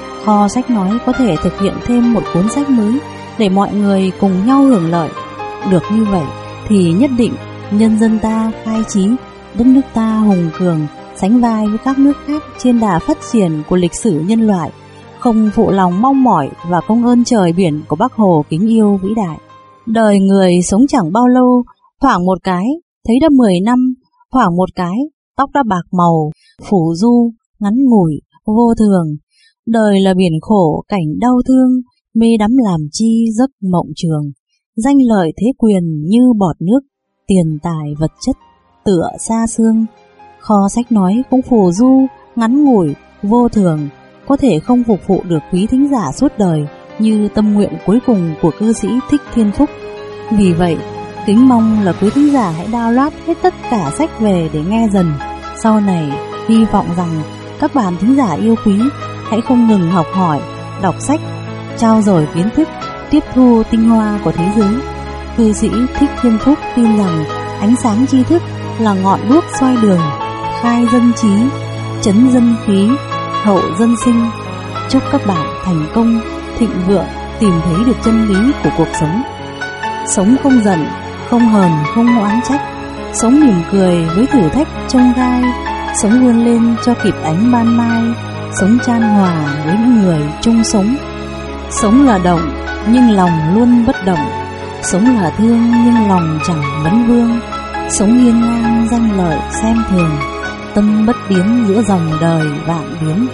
Kho sách nói có thể thực hiện thêm một cuốn sách mới để mọi người cùng nhau hưởng lợi. Được như vậy thì nhất định nhân dân ta khai trí, đất nước ta hùng cường, sánh vai với các nước khác trên đà phát triển của lịch sử nhân loại, không phụ lòng mong mỏi và công ơn trời biển của Bác Hồ kính yêu vĩ đại. Đời người sống chẳng bao lâu, thoảng một cái, thấy đã 10 năm, thoảng một cái, tóc đã bạc màu, phủ du, ngắn ngủi, vô thường. Đời là biển khổ, cảnh đau thương, mê đắm làm chi giấc mộng trường. Danh lợi thế quyền như bọt nước, tiền tài vật chất, tựa xa xương. Kho sách nói cũng phù du, ngắn ngủi, vô thường, có thể không phục vụ được quý thính giả suốt đời như tâm nguyện cuối cùng của cư sĩ Thích Thiên Phúc. Vì vậy, kính mong là quý thính giả hãy download hết tất cả sách về để nghe dần. Sau này, hy vọng rằng các bạn thính giả yêu quý hãy không ngừng học hỏi, đọc sách, trao dồi kiến thức, tiếp thu tinh hoa của thế giới. Cư sĩ Thích Thiên Phúc tin rằng ánh sáng tri thức là ngọn đuốc soi đường, khai dân trí, chấn dân khí, hậu dân sinh. Chúc các bạn thành công, thịnh vượng, tìm thấy được chân lý của cuộc sống. Sống không giận, không hờn, không oán trách. Sống mỉm cười với thử thách trông gai, sống vươn lên cho kịp ánh ban mai, sống chan hòa với những người chung sống. Sống là động, nhưng lòng luôn bất động. Sống là thương, nhưng lòng chẳng vấn vương. Sống yên ngang danh lợi xem thường, tâm bất biến giữa dòng đời vạn biến.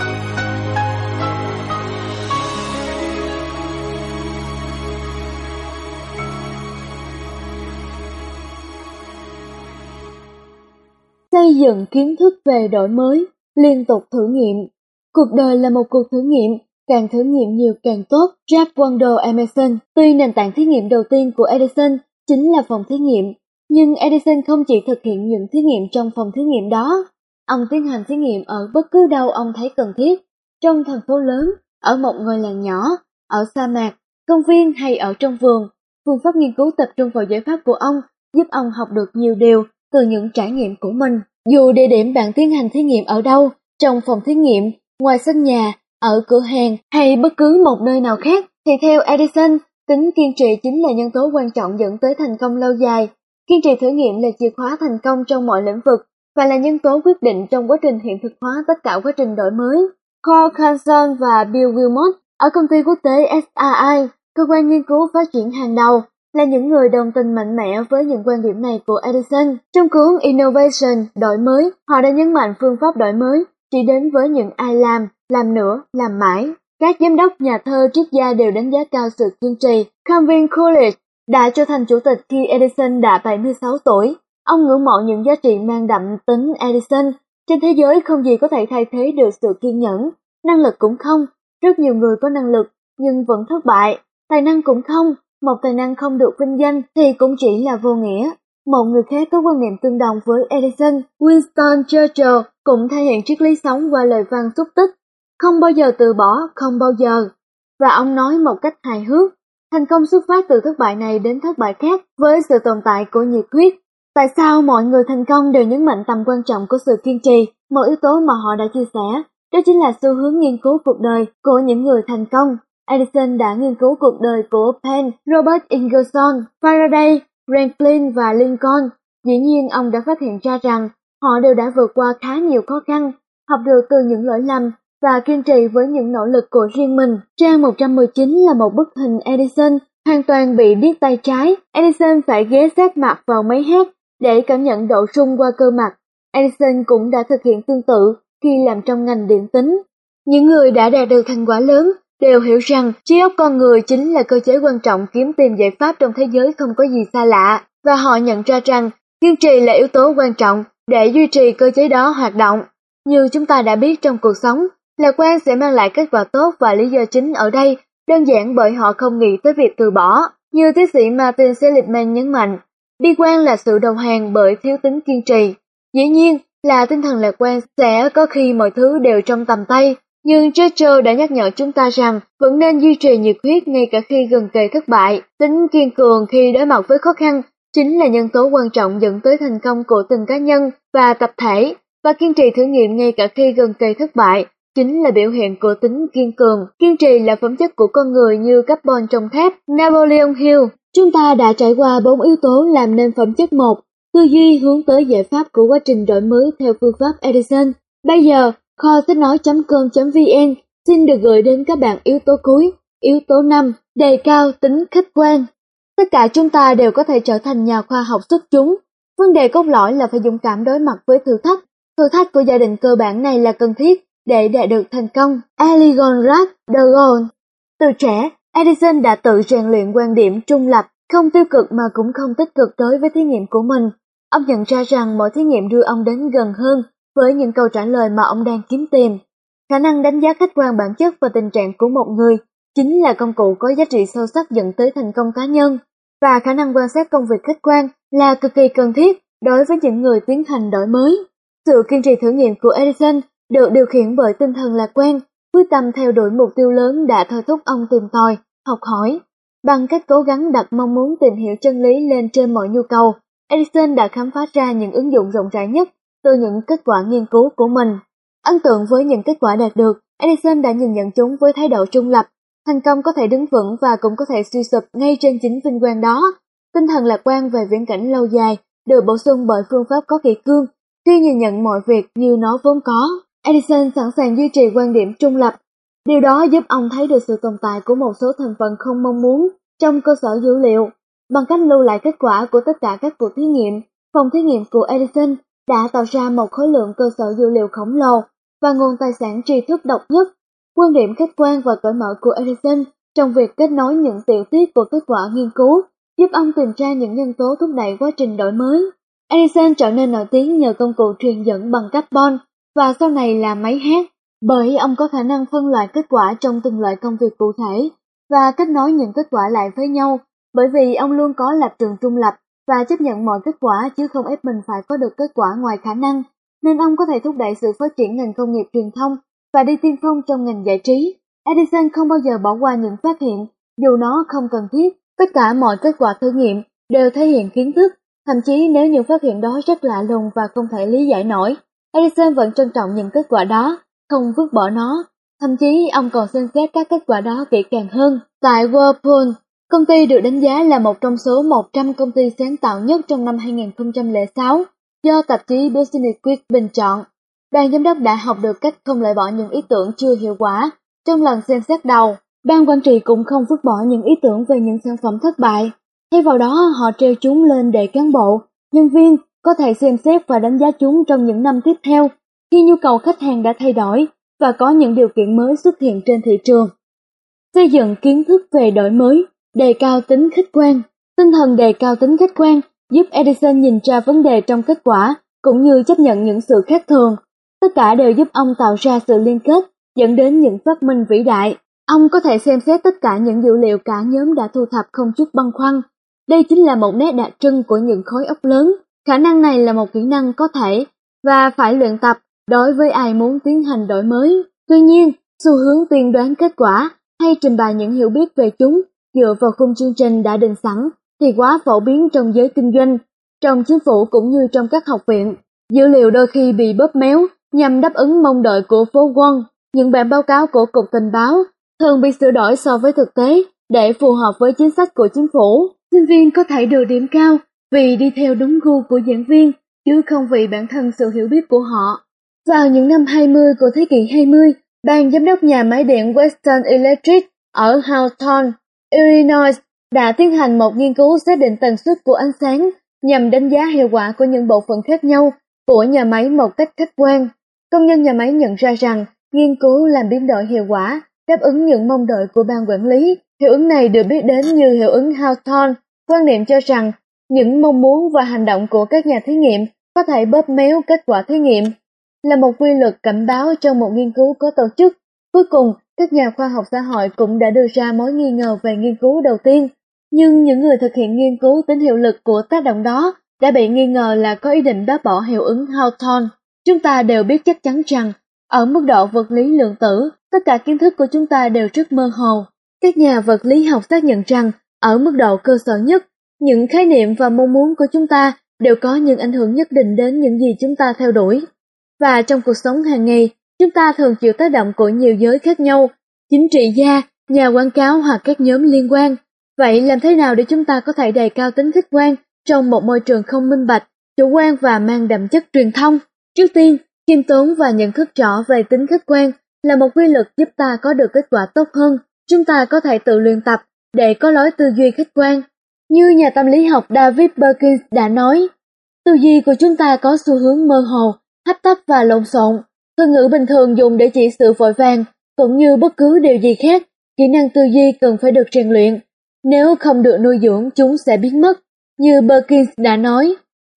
Xây dựng kiến thức về đổi mới, liên tục thử nghiệm. Cuộc đời là một cuộc thử nghiệm, càng thử nghiệm nhiều càng tốt. Jack Wendell Emerson, tuy nền tảng thí nghiệm đầu tiên của Edison chính là phòng thí nghiệm, nhưng Edison không chỉ thực hiện những thí nghiệm trong phòng thí nghiệm đó, ông tiến hành thí nghiệm ở bất cứ đâu ông thấy cần thiết, trong thành phố lớn, ở một ngôi làng nhỏ, ở sa mạc, công viên hay ở trong vườn. Phương pháp nghiên cứu tập trung vào giải pháp của ông giúp ông học được nhiều điều từ những trải nghiệm của mình. Dù địa điểm bạn tiến hành thí nghiệm ở đâu, trong phòng thí nghiệm, ngoài sân nhà, ở cửa hàng hay bất cứ một nơi nào khác, thì theo Edison, tính kiên trì chính là nhân tố quan trọng dẫn tới thành công lâu dài. Kiên trì thử nghiệm là chìa khóa thành công trong mọi lĩnh vực và là nhân tố quyết định trong quá trình hiện thực hóa tất cả quá trình đổi mới. Carl Carlson và Bill Wilmot ở công ty quốc tế SRI, cơ quan nghiên cứu phát triển hàng đầu, là những người đồng tình mạnh mẽ với những quan điểm này của Edison. Trong cuốn Innovation, đổi mới, họ đã nhấn mạnh phương pháp đổi mới chỉ đến với những ai làm, làm nữa, làm mãi. Các giám đốc, nhà thơ, triết gia đều đánh giá cao sự kiên trì. Calvin Coolidge đã trở thành chủ tịch khi Edison đã 76 tuổi. Ông ngưỡng mộ những giá trị mang đậm tính Edison. Trên thế giới không gì có thể thay thế được sự kiên nhẫn, năng lực cũng không. Rất nhiều người có năng lực nhưng vẫn thất bại, tài năng cũng không, một tài năng không được vinh danh thì cũng chỉ là vô nghĩa. Một người khác có quan niệm tương đồng với Edison, Winston Churchill cũng thể hiện triết lý sống qua lời văn xúc tích, không bao giờ từ bỏ, không bao giờ. Và ông nói một cách hài hước, thành công xuất phát từ thất bại này đến thất bại khác với sự tồn tại của nhiệt huyết. Tại sao mọi người thành công đều nhấn mạnh tầm quan trọng của sự kiên trì, một yếu tố mà họ đã chia sẻ, đó chính là xu hướng nghiên cứu cuộc đời của những người thành công. Edison đã nghiên cứu cuộc đời của Penn, Robert Ingersoll, Faraday, Franklin và Lincoln. Dĩ nhiên ông đã phát hiện ra rằng họ đều đã vượt qua khá nhiều khó khăn, học được từ những lỗi lầm và kiên trì với những nỗ lực của riêng mình. Trang 119 là một bức hình Edison hoàn toàn bị điếc tay trái. Edison phải ghé sát mặt vào máy hát để cảm nhận độ rung qua cơ mặt. Edison cũng đã thực hiện tương tự khi làm trong ngành điện tính. Những người đã đạt được thành quả lớn đều hiểu rằng trí óc con người chính là cơ chế quan trọng kiếm tìm giải pháp trong thế giới không có gì xa lạ, và họ nhận ra rằng kiên trì là yếu tố quan trọng để duy trì cơ chế đó hoạt động. Như chúng ta đã biết trong cuộc sống, lạc quan sẽ mang lại kết quả tốt và lý do chính ở đây đơn giản bởi họ không nghĩ tới việc từ bỏ. Như tiến sĩ Martin Seligman nhấn mạnh, bi quan là sự đầu hàng bởi thiếu tính kiên trì. Dĩ nhiên là tinh thần lạc quan sẽ có khi mọi thứ đều trong tầm tay, nhưng Churchill đã nhắc nhở chúng ta rằng vẫn nên duy trì nhiệt huyết ngay cả khi gần kề thất bại. Tính kiên cường khi đối mặt với khó khăn chính là nhân tố quan trọng dẫn tới thành công của từng cá nhân và tập thể, và kiên trì thử nghiệm ngay cả khi gần kề thất bại chính là biểu hiện của tính kiên cường. Kiên trì là phẩm chất của con người như carbon trong thép. Napoleon Hill, chúng ta đã trải qua bốn yếu tố làm nên phẩm chất một, tư duy hướng tới giải pháp của quá trình đổi mới theo phương pháp Edison. Bây giờ, Kho sách nói.com.vn xin được gửi đến các bạn yếu tố cuối, yếu tố 5, đề cao tính khách quan. Tất cả chúng ta đều có thể trở thành nhà khoa học xuất chúng. Vấn đề cốt lõi là phải dũng cảm đối mặt với thử thách. Thử thách của gia đình cơ bản này là cần thiết để đạt được thành công. Eligon Rack de Gaulle Từ trẻ, Edison đã tự rèn luyện quan điểm trung lập, không tiêu cực mà cũng không tích cực đối với thí nghiệm của mình. Ông nhận ra rằng mỗi thí nghiệm đưa ông đến gần hơn với những câu trả lời mà ông đang kiếm tìm. Khả năng đánh giá khách quan bản chất và tình trạng của một người chính là công cụ có giá trị sâu sắc dẫn tới thành công cá nhân, và khả năng quan sát công việc khách quan là cực kỳ cần thiết đối với những người tiến hành đổi mới. Sự kiên trì thử nghiệm của Edison được điều khiển bởi tinh thần lạc quan, quyết tâm theo đuổi mục tiêu lớn đã thôi thúc ông tìm tòi, học hỏi. Bằng cách cố gắng đặt mong muốn tìm hiểu chân lý lên trên mọi nhu cầu, Edison đã khám phá ra những ứng dụng rộng rãi nhất từ những kết quả nghiên cứu của mình. Ấn tượng với những kết quả đạt được, Edison đã nhìn nhận chúng với thái độ trung lập. Thành công có thể đứng vững và cũng có thể suy sụp ngay trên chính vinh quang đó. Tinh thần lạc quan về viễn cảnh lâu dài được bổ sung bởi phương pháp có kỳ cương khi nhìn nhận mọi việc như nó vốn có. Edison sẵn sàng duy trì quan điểm trung lập. Điều đó giúp ông thấy được sự tồn tại của một số thành phần không mong muốn trong cơ sở dữ liệu. Bằng cách lưu lại kết quả của tất cả các cuộc thí nghiệm, phòng thí nghiệm của Edison đã tạo ra một khối lượng cơ sở dữ liệu khổng lồ và nguồn tài sản tri thức độc nhất. Quan điểm khách quan và cởi mở của Edison trong việc kết nối những tiểu tiết của kết quả nghiên cứu giúp ông tìm ra những nhân tố thúc đẩy quá trình đổi mới. Edison trở nên nổi tiếng nhờ công cụ truyền dẫn bằng carbon và sau này là máy hát, bởi ông có khả năng phân loại kết quả trong từng loại công việc cụ thể và kết nối những kết quả lại với nhau, bởi vì ông luôn có lập trường trung lập và chấp nhận mọi kết quả chứ không ép mình phải có được kết quả ngoài khả năng, nên ông có thể thúc đẩy sự phát triển ngành công nghiệp truyền thông và đi tiên phong trong ngành giải trí. Edison không bao giờ bỏ qua những phát hiện, dù nó không cần thiết. Tất cả mọi kết quả thử nghiệm đều thể hiện kiến thức, thậm chí nếu những phát hiện đó rất lạ lùng và không thể lý giải nổi, Edison vẫn trân trọng những kết quả đó, không vứt bỏ nó. Thậm chí ông còn xem xét các kết quả đó kỹ càng hơn. Tại Whirlpool, công ty được đánh giá là một trong số 100 công ty sáng tạo nhất trong năm 2006 do tạp chí Business Week bình chọn. Đoàn giám đốc đã học được cách không loại bỏ những ý tưởng chưa hiệu quả. Trong lần xem xét đầu, ban quản trị cũng không vứt bỏ những ý tưởng về những sản phẩm thất bại. Thay vào đó, họ treo chúng lên để cán bộ, nhân viên có thể xem xét và đánh giá chúng trong những năm tiếp theo khi nhu cầu khách hàng đã thay đổi và có những điều kiện mới xuất hiện trên thị trường. Xây dựng kiến thức về đổi mới, đề cao tính khách quan. Tinh thần đề cao tính khách quan giúp Edison nhìn ra vấn đề trong kết quả cũng như chấp nhận những sự khác thường. Tất cả đều giúp ông tạo ra sự liên kết dẫn đến những phát minh vĩ đại. Ông có thể xem xét tất cả những dữ liệu cả nhóm đã thu thập không chút băn khoăn. Đây chính là một nét đặc trưng của những khối óc lớn Khả năng này là một kỹ năng có thể và phải luyện tập đối với ai muốn tiến hành đổi mới. Tuy nhiên, xu hướng tiên đoán kết quả hay trình bày những hiểu biết về chúng dựa vào khung chương trình đã định sẵn thì quá phổ biến trong giới kinh doanh, trong chính phủ cũng như trong các học viện. Dữ liệu đôi khi bị bóp méo nhằm đáp ứng mong đợi của phố quân. Những bản báo cáo của Cục Tình báo thường bị sửa đổi so với thực tế để phù hợp với chính sách của chính phủ. Sinh viên có thể được điểm cao vì đi theo đúng gu của giảng viên, chứ không vì bản thân sự hiểu biết của họ. Vào những năm 20 của thế kỷ 20, ban giám đốc nhà máy điện Western Electric ở Hawthorne, Illinois đã tiến hành một nghiên cứu xác định tần suất của ánh sáng nhằm đánh giá hiệu quả của những bộ phận khác nhau của nhà máy một cách khách quan. Công nhân nhà máy nhận ra rằng nghiên cứu làm biến đổi hiệu quả đáp ứng những mong đợi của ban quản lý. Hiệu ứng này được biết đến như hiệu ứng Hawthorne, quan niệm cho rằng những mong muốn và hành động của các nhà thí nghiệm có thể bóp méo kết quả thí nghiệm, là một quy luật cảnh báo trong một nghiên cứu có tổ chức. Cuối cùng, các nhà khoa học xã hội cũng đã đưa ra mối nghi ngờ về nghiên cứu đầu tiên, nhưng những người thực hiện nghiên cứu tính hiệu lực của tác động đó đã bị nghi ngờ là có ý định bác bỏ hiệu ứng Hawthorne. Chúng ta đều biết chắc chắn rằng, ở mức độ vật lý lượng tử, tất cả kiến thức của chúng ta đều rất mơ hồ. Các nhà vật lý học xác nhận rằng, ở mức độ cơ sở nhất, những khái niệm và mong muốn của chúng ta đều có những ảnh hưởng nhất định đến những gì chúng ta theo đuổi. Và trong cuộc sống hàng ngày, chúng ta thường chịu tác động của nhiều giới khác nhau, chính trị gia, nhà quảng cáo hoặc các nhóm liên quan. Vậy làm thế nào để chúng ta có thể đề cao tính khách quan trong một môi trường không minh bạch, chủ quan và mang đậm chất truyền thông? Trước tiên, khiêm tốn và nhận thức rõ về tính khách quan là một quy luật giúp ta có được kết quả tốt hơn. Chúng ta có thể tự luyện tập để có lối tư duy khách quan như nhà tâm lý học David Perkins đã nói, tư duy của chúng ta có xu hướng mơ hồ, hấp tấp và lộn xộn. Từ ngữ bình thường dùng để chỉ sự vội vàng, cũng như bất cứ điều gì khác, kỹ năng tư duy cần phải được rèn luyện. Nếu không được nuôi dưỡng, chúng sẽ biến mất. Như Perkins đã nói,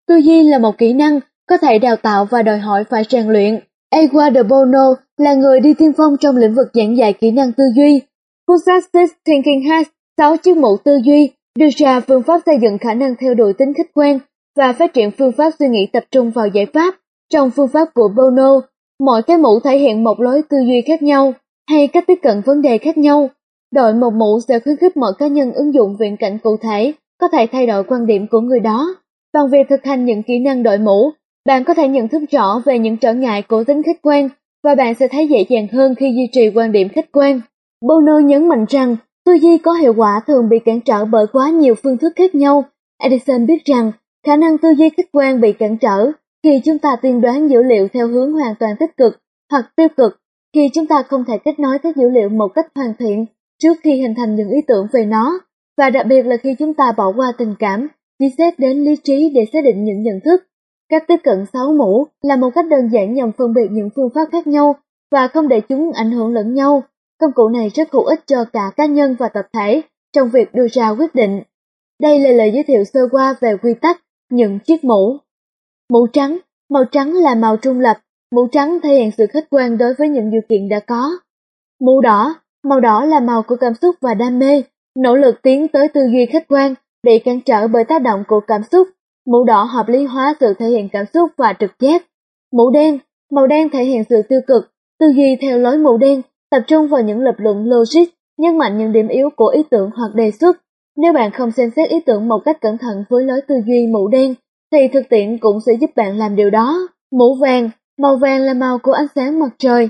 tư duy là một kỹ năng có thể đào tạo và đòi hỏi phải rèn luyện. Edward de Bono là người đi tiên phong trong lĩnh vực giảng dạy kỹ năng tư duy. Possessive Thinking Has 6 chiếc mũ tư duy đưa ra phương pháp xây dựng khả năng theo đuổi tính khách quan và phát triển phương pháp suy nghĩ tập trung vào giải pháp. Trong phương pháp của Bono, mỗi cái mũ thể hiện một lối tư duy khác nhau hay cách tiếp cận vấn đề khác nhau. Đội một mũ sẽ khuyến khích mọi cá nhân ứng dụng viễn cảnh cụ thể, có thể thay đổi quan điểm của người đó. Bằng việc thực hành những kỹ năng đội mũ, bạn có thể nhận thức rõ về những trở ngại của tính khách quan và bạn sẽ thấy dễ dàng hơn khi duy trì quan điểm khách quan. Bono nhấn mạnh rằng tư duy có hiệu quả thường bị cản trở bởi quá nhiều phương thức khác nhau. Edison biết rằng khả năng tư duy khách quan bị cản trở khi chúng ta tiên đoán dữ liệu theo hướng hoàn toàn tích cực hoặc tiêu cực, khi chúng ta không thể kết nối các dữ liệu một cách hoàn thiện trước khi hình thành những ý tưởng về nó, và đặc biệt là khi chúng ta bỏ qua tình cảm, chỉ xét đến lý trí để xác định những nhận thức. Cách tiếp cận sáu mũ là một cách đơn giản nhằm phân biệt những phương pháp khác nhau và không để chúng ảnh hưởng lẫn nhau. Công cụ này rất hữu ích cho cả cá nhân và tập thể trong việc đưa ra quyết định. Đây là lời giới thiệu sơ qua về quy tắc những chiếc mũ. Mũ trắng, màu trắng là màu trung lập, mũ trắng thể hiện sự khách quan đối với những điều kiện đã có. Mũ đỏ, màu đỏ là màu của cảm xúc và đam mê, nỗ lực tiến tới tư duy khách quan, bị cản trở bởi tác động của cảm xúc. Mũ đỏ hợp lý hóa sự thể hiện cảm xúc và trực giác. Mũ đen, màu đen thể hiện sự tiêu cực, tư duy theo lối mũ đen, tập trung vào những lập luận logic, nhấn mạnh những điểm yếu của ý tưởng hoặc đề xuất. Nếu bạn không xem xét ý tưởng một cách cẩn thận với lối tư duy mũ đen, thì thực tiễn cũng sẽ giúp bạn làm điều đó. Mũ vàng, màu vàng là màu của ánh sáng mặt trời.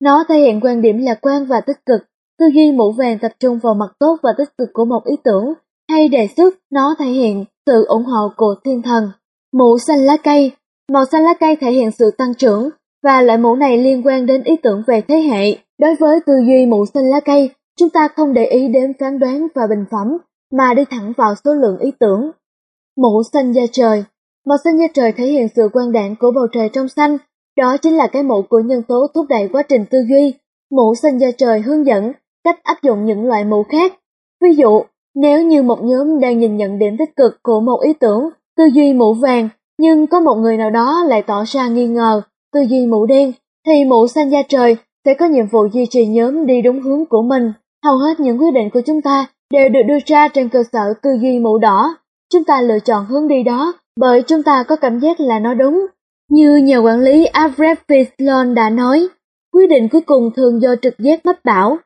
Nó thể hiện quan điểm lạc quan và tích cực. Tư duy mũ vàng tập trung vào mặt tốt và tích cực của một ý tưởng hay đề xuất, nó thể hiện sự ủng hộ của thiên thần. Mũ xanh lá cây, màu xanh lá cây thể hiện sự tăng trưởng và loại mũ này liên quan đến ý tưởng về thế hệ. Đối với tư duy mũ xanh lá cây, chúng ta không để ý đến phán đoán và bình phẩm mà đi thẳng vào số lượng ý tưởng. Mũ xanh da trời Màu xanh da trời thể hiện sự quan đảng của bầu trời trong xanh, đó chính là cái mũ của nhân tố thúc đẩy quá trình tư duy. Mũ xanh da trời hướng dẫn cách áp dụng những loại mũ khác. Ví dụ, nếu như một nhóm đang nhìn nhận điểm tích cực của một ý tưởng, tư duy mũ vàng, nhưng có một người nào đó lại tỏ ra nghi ngờ, tư duy mũ đen, thì mũ xanh da trời sẽ có nhiệm vụ duy trì nhóm đi đúng hướng của mình. Hầu hết những quyết định của chúng ta đều được đưa ra trên cơ sở tư duy mũ đỏ. Chúng ta lựa chọn hướng đi đó bởi chúng ta có cảm giác là nó đúng. Như nhà quản lý Alfred Fitzlon đã nói, quyết định cuối cùng thường do trực giác mách bảo.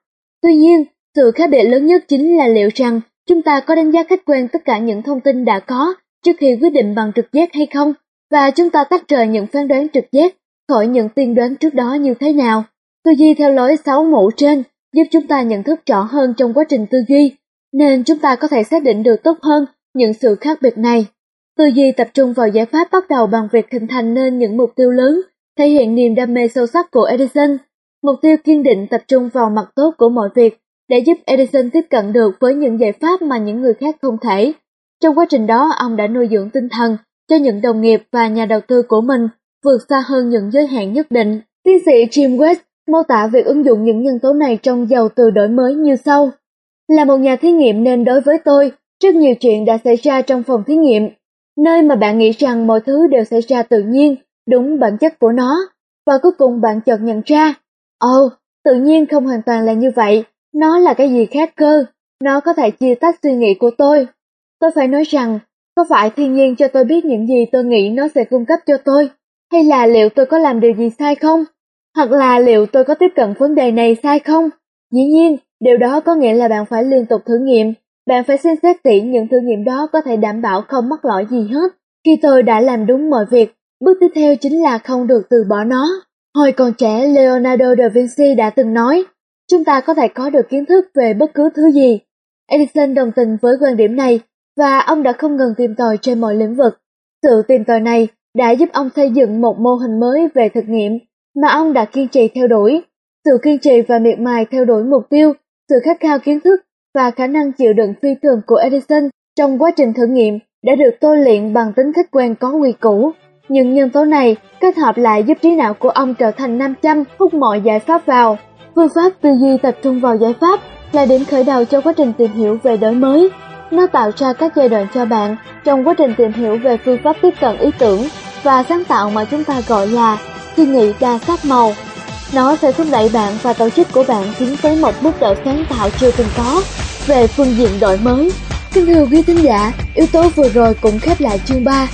Tuy nhiên, sự khác biệt lớn nhất chính là liệu rằng chúng ta có đánh giá khách quan tất cả những thông tin đã có trước khi quyết định bằng trực giác hay không, và chúng ta tách rời những phán đoán trực giác khỏi những tiên đoán trước đó như thế nào. Tư duy theo lối sáu mũ trên giúp chúng ta nhận thức rõ hơn trong quá trình tư duy, nên chúng ta có thể xác định được tốt hơn những sự khác biệt này. Tư duy tập trung vào giải pháp bắt đầu bằng việc hình thành nên những mục tiêu lớn, thể hiện niềm đam mê sâu sắc của Edison. Mục tiêu kiên định tập trung vào mặt tốt của mọi việc để giúp Edison tiếp cận được với những giải pháp mà những người khác không thể. Trong quá trình đó, ông đã nuôi dưỡng tinh thần cho những đồng nghiệp và nhà đầu tư của mình vượt xa hơn những giới hạn nhất định. Tiến sĩ Jim West mô tả việc ứng dụng những nhân tố này trong giàu từ đổi mới như sau. Là một nhà thí nghiệm nên đối với tôi, rất nhiều chuyện đã xảy ra trong phòng thí nghiệm nơi mà bạn nghĩ rằng mọi thứ đều xảy ra tự nhiên, đúng bản chất của nó, và cuối cùng bạn chợt nhận ra, ồ, oh, tự nhiên không hoàn toàn là như vậy, nó là cái gì khác cơ, nó có thể chia tách suy nghĩ của tôi. Tôi phải nói rằng, có phải thiên nhiên cho tôi biết những gì tôi nghĩ nó sẽ cung cấp cho tôi, hay là liệu tôi có làm điều gì sai không? Hoặc là liệu tôi có tiếp cận vấn đề này sai không? Dĩ nhiên, điều đó có nghĩa là bạn phải liên tục thử nghiệm bạn phải xem xét kỹ những thử nghiệm đó có thể đảm bảo không mắc lỗi gì hết. Khi tôi đã làm đúng mọi việc, bước tiếp theo chính là không được từ bỏ nó. Hồi còn trẻ, Leonardo da Vinci đã từng nói, chúng ta có thể có được kiến thức về bất cứ thứ gì. Edison đồng tình với quan điểm này và ông đã không ngừng tìm tòi trên mọi lĩnh vực. Sự tìm tòi này đã giúp ông xây dựng một mô hình mới về thực nghiệm mà ông đã kiên trì theo đuổi. Sự kiên trì và miệt mài theo đuổi mục tiêu, sự khát khao kiến thức và khả năng chịu đựng phi thường của Edison trong quá trình thử nghiệm đã được tôi luyện bằng tính khách quan có quy củ. Những nhân tố này kết hợp lại giúp trí não của ông trở thành nam châm hút mọi giải pháp vào. Phương pháp tư duy tập trung vào giải pháp là điểm khởi đầu cho quá trình tìm hiểu về đổi mới. Nó tạo ra các giai đoạn cho bạn trong quá trình tìm hiểu về phương pháp tiếp cận ý tưởng và sáng tạo mà chúng ta gọi là suy nghĩ đa sắc màu. Nó sẽ thúc đẩy bạn và tổ chức của bạn tiến tới một mức độ sáng tạo chưa từng có về phương diện đổi mới. kính thưa quý thính giả, yếu tố vừa rồi cũng khép lại chương 3